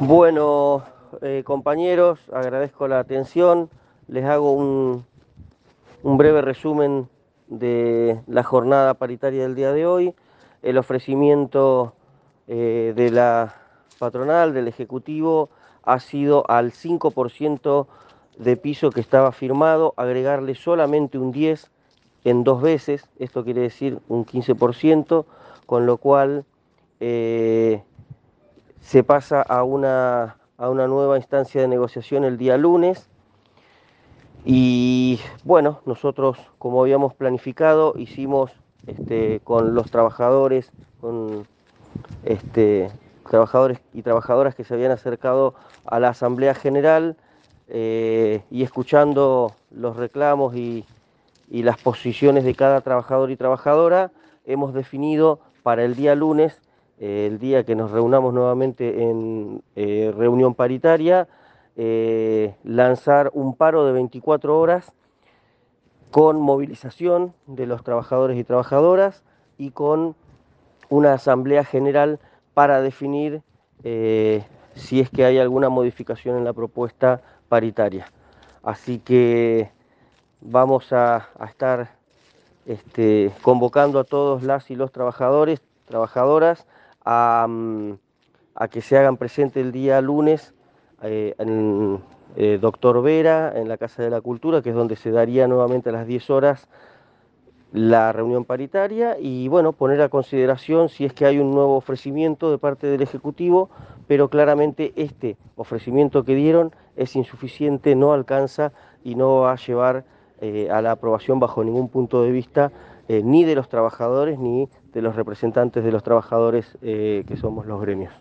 Bueno, eh, compañeros, agradezco la atención. Les hago un, breve resumen de la jornada paritaria del día de hoy. El ofrecimiento eh, de la patronal, del Ejecutivo, ha sido al 5% de piso que estaba firmado, agregarle solamente un 10 en dos veces, esto quiere decir un 15%, con lo cual eh, se pasa a una, a una nueva instancia de negociación el día lunes. Y bueno, nosotros, como habíamos planificado, hicimos este, con los trabajadores, con este, trabajadores y trabajadoras que se habían acercado a la Asamblea General eh, y escuchando los reclamos y, las posiciones de cada trabajador y trabajadora, hemos definido para el día lunes el día que nos reunamos nuevamente en eh, reunión paritaria, eh, lanzar un paro de 24 horas con movilización de los trabajadores y trabajadoras y con una asamblea general para definir eh, si es que hay alguna modificación en la propuesta paritaria. Así que vamos a, estar este, convocando a todos las y los trabajadores, trabajadoras, A, que se hagan presente el día lunes eh, eh, Doctor Vera, en la Casa de la Cultura, que es donde se daría nuevamente a las 10 horas la reunión paritaria y bueno, poner a consideración si es que hay un nuevo ofrecimiento de parte del Ejecutivo, pero claramente este ofrecimiento que dieron es insuficiente, no alcanza y no va a llevar eh, a la aprobación bajo ningún punto de vista ni de los trabajadores ni de los representantes de los trabajadores eh, que somos los gremios.